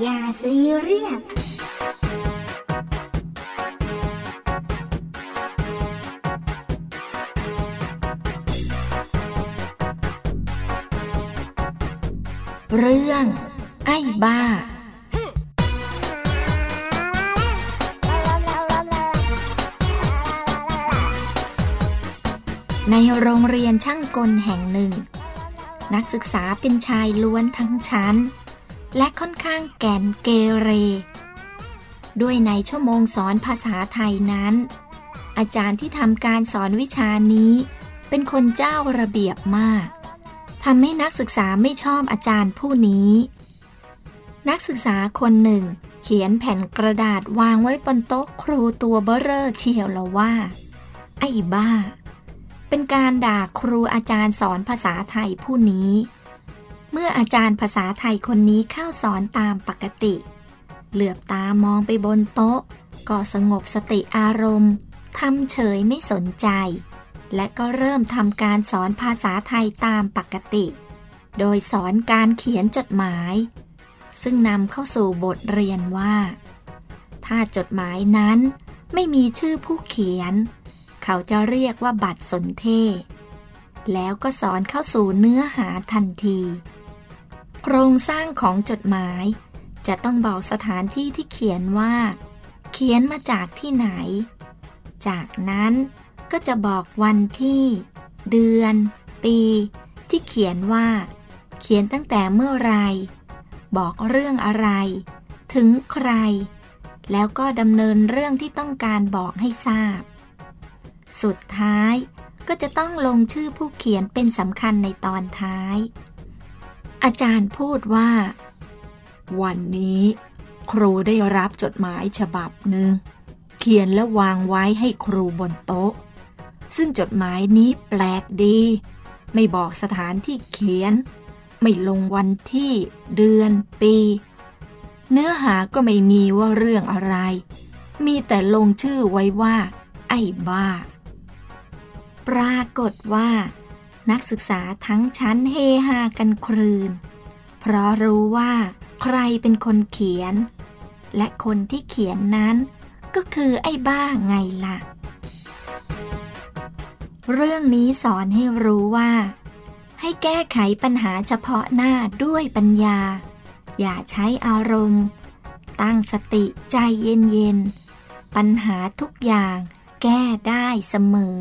อย่าซีเรียสเรื่อง ไอ้บ้า ในโรงเรียนช่างกลแห่งหนึ่ง นักศึกษาเป็นชายล้วนทั้งชั้น และค่อนข้างแก่นเกเร ด้วยในชั่วโมงสอนภาษาไทยนั้น อาจารย์ที่ทำการสอนวิชานี้ เป็นคนเจ้าระเบียบมากทำให้นักศึกษาไม่ชอบอาจารย์ผู้นี้ นักศึกษาคนหนึ่ง เขียนแผ่นกระดาษวางไว้บนโต๊ะครูตัวเบ้อเร่อเชียวละว่า ไอ้บ้า เป็นการด่าครูอาจารย์สอนภาษาไทยผู้นี้ เมื่ออาจารย์ภาษาไทยคนนี้เข้าสอนตามปกติ เหลือบตามองไปบนโต๊ะ ก็สงบสติอารมณ์ทำเฉยไม่สนใจ และก็เริ่มทำการสอนภาษาไทยตามปกติ โดยสอนการเขียนจดหมาย ซึ่งนำเข้าสู่บทเรียนว่า ถ้าจดหมายนั้นไม่มีชื่อผู้เขียน เขาจะเรียกว่าบัตรสนเทศแล้วก็สอนเข้าสู่เนื้อหาทันที ครงสร้างของจดหมาย จะต้องบอกสถานที่ที่เขียนว่า เขียนมาจากที่ไหน จากนั้นก็จะบอกวันที่ เดือน ปี ที่เขียนว่า เขียนตั้งแต่เมื่อไร บอกเรื่องอะไร ถึงใคร แล้วก็ดำเนินเรื่องที่ต้องการบอกให้ทราบ สุดท้ายก็จะต้องลงชื่อผู้เขียนเป็นสำคัญในตอนท้าย อาจารย์พูดว่า วันนี้ครูได้รับจดหมายฉบับหนึ่ง เขียนและวางไว้ให้ครูบนโต๊ะ ซึ่งจดหมายนี้แปลกดี ไม่บอกสถานที่เขียน ไม่ลงวันที่ เดือน ปี เนื้อหาก็ไม่มีว่าเรื่องอะไร มีแต่ลงชื่อไว้ว่า ไอ้บ้า ปรากฏว่า นักศึกษาทั้งชั้นเฮฮากันครืน เพราะรู้ว่าใครเป็นคนเขียน และคนที่เขียนนั้นก็คือไอ้บ้าไงล่ะ เรื่องนี้สอนให้รู้ว่า ให้แก้ไขปัญหาเฉพาะหน้าด้วยปัญญา อย่าใช้อารมณ์ ตั้งสติใจเย็นๆ ปัญหาทุกอย่างแก้ได้เสมอ